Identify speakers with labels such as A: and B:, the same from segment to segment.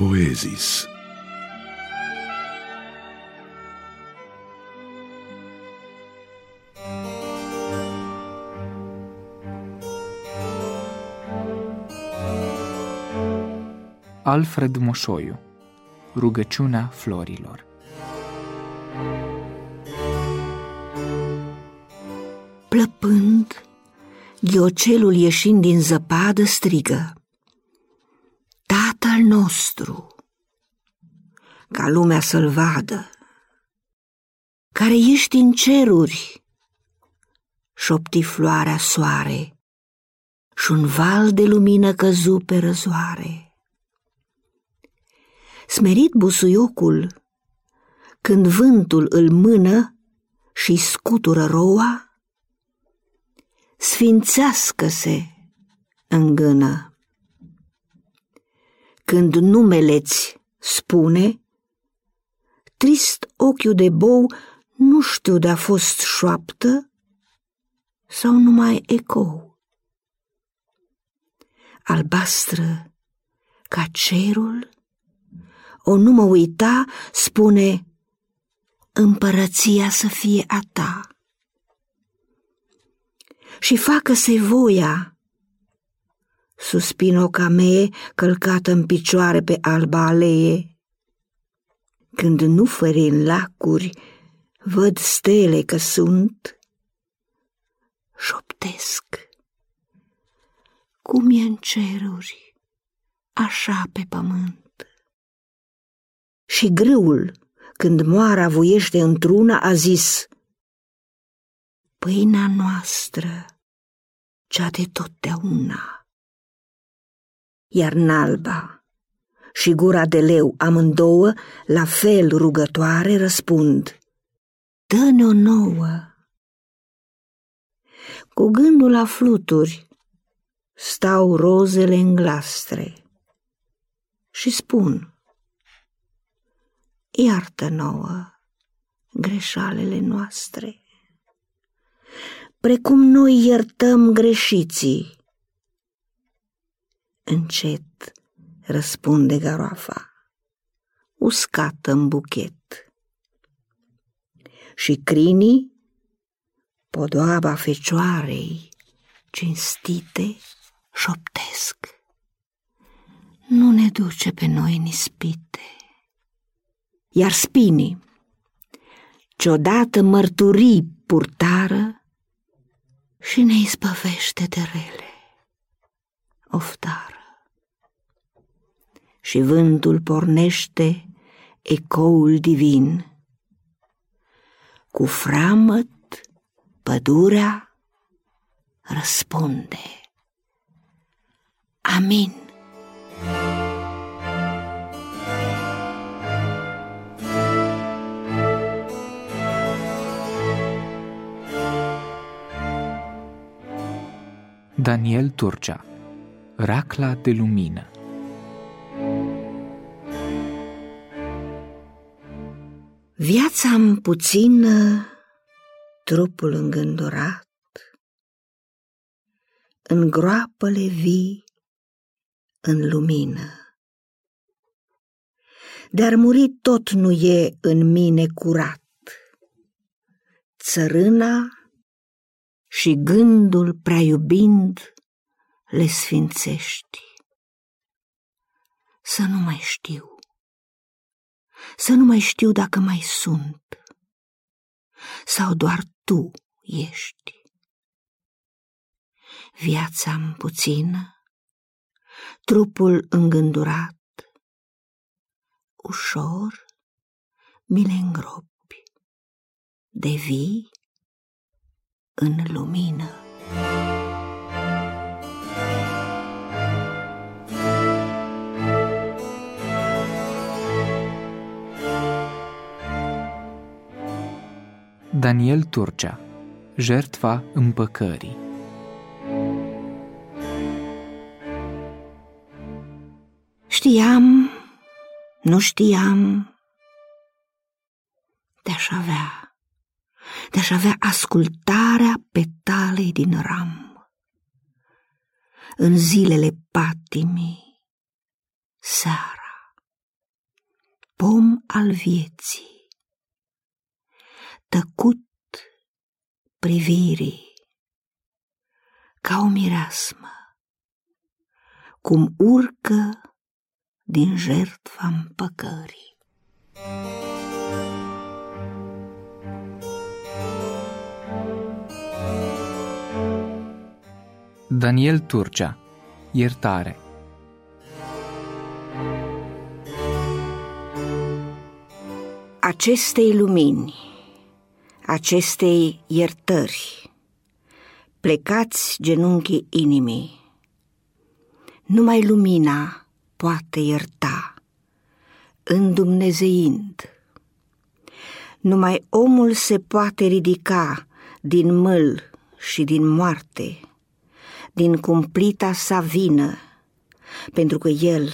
A: Poezis.
B: Alfred Moșoiu Rugăciunea florilor
C: Plăpând, ghiocelul ieșind din zăpadă strigă Tatăl nostru, ca lumea să-l vadă, care ești în ceruri, șopti floarea soare și un val de lumină căzu pe răzoare. Smerit busuiocul, când vântul îl mână și scutură roa, sfințească-se în gână. Când numele-ți spune, trist ochiul de bou nu știu de-a fost șoaptă sau numai ecou. Albastră ca cerul, o nu mă uita, spune, împărăția să fie a ta și facă-se voia. Suspin o camee călcată în picioare pe alba alee. Când nu fări în lacuri, văd stele că sunt, șoptesc. Cum e în ceruri, așa pe pământ. Și grâul, când moara voiește într-una, a zis, pâinea noastră, cea de totdeauna. Iar nalba și gura de leu amândouă, la fel rugătoare, răspund, Dă-ne o nouă. Cu gândul la fluturi stau rozele în glastre și spun, Iartă nouă greșalele noastre precum noi iertăm greșiții. Încet răspunde garoafa, uscată în buchet. Și crinii, podoaba fecioarei, cinstite, șoptesc. Nu ne duce pe noi nispite. Iar spinii, ciodată mărturii purtară, și ne izbăvește de rele, oftară. Și vântul pornește ecoul divin. Cu framăt pădurea răspunde. Amin.
B: Daniel Turcea Racla de lumină
C: Viața-mi puțină, trupul îngândurat, în groapăle vii, în lumină. De-ar muri tot nu e în mine curat, țărâna și gândul prea iubind le sfințești. Să nu mai știu, să nu mai știu dacă mai sunt, sau doar tu ești. Viața-mi puțină, trupul îngândurat, ușor mi le îngropi, devii în lumină.
B: Daniel Turcea Jertfa împăcării
C: Știam, nu știam, te-aș avea de-aș avea ascultarea petalei din ram. În zilele patimii, seara, pom al vieții, tăcut privirii, ca o mireasmă, cum urcă din jertfa împăcării.
B: Daniel Turcea Iertare
C: Acestei lumini, acestei iertări, plecați genunchii inimii, numai lumina poate ierta, îndumnezeind. Numai omul se poate ridica din mâl și din moarte, din cumplita sa vină, pentru că el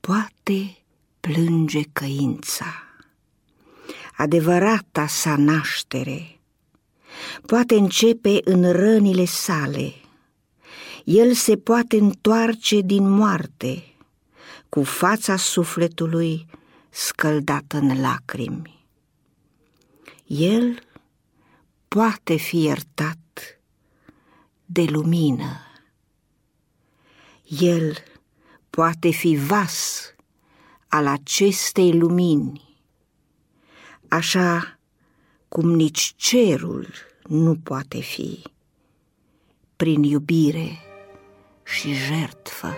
C: poate plânge căința. Adevărata sa naștere poate începe în rănile sale. El se poate întoarce din moarte, cu fața sufletului scăldată în lacrimi. El poate fi iertat de lumină. El poate fi vas al acestei lumini, așa cum nici cerul nu poate fi, prin iubire și jertfă.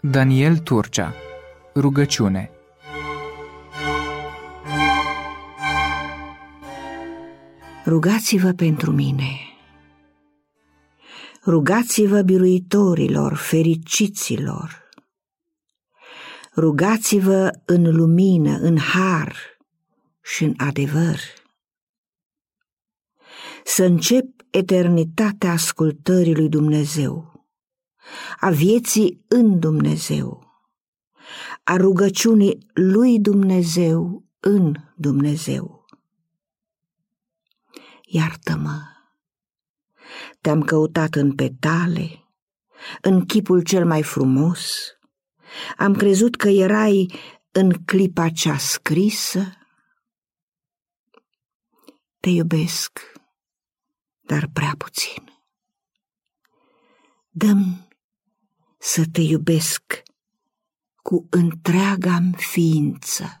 B: Daniel Turcea Rugăciune
C: Rugați-vă pentru mine. Rugați-vă biruitorilor, fericiților. Rugați-vă în lumină, în har și în adevăr. Să încep eternitatea ascultării lui Dumnezeu a vieții în Dumnezeu, a rugăciunii lui Dumnezeu în Dumnezeu. Iartă-mă, te-am căutat în petale, în chipul cel mai frumos, am crezut că erai în clipa cea scrisă. Te iubesc, dar prea puțin. Dăm să te iubesc cu întreaga ființă.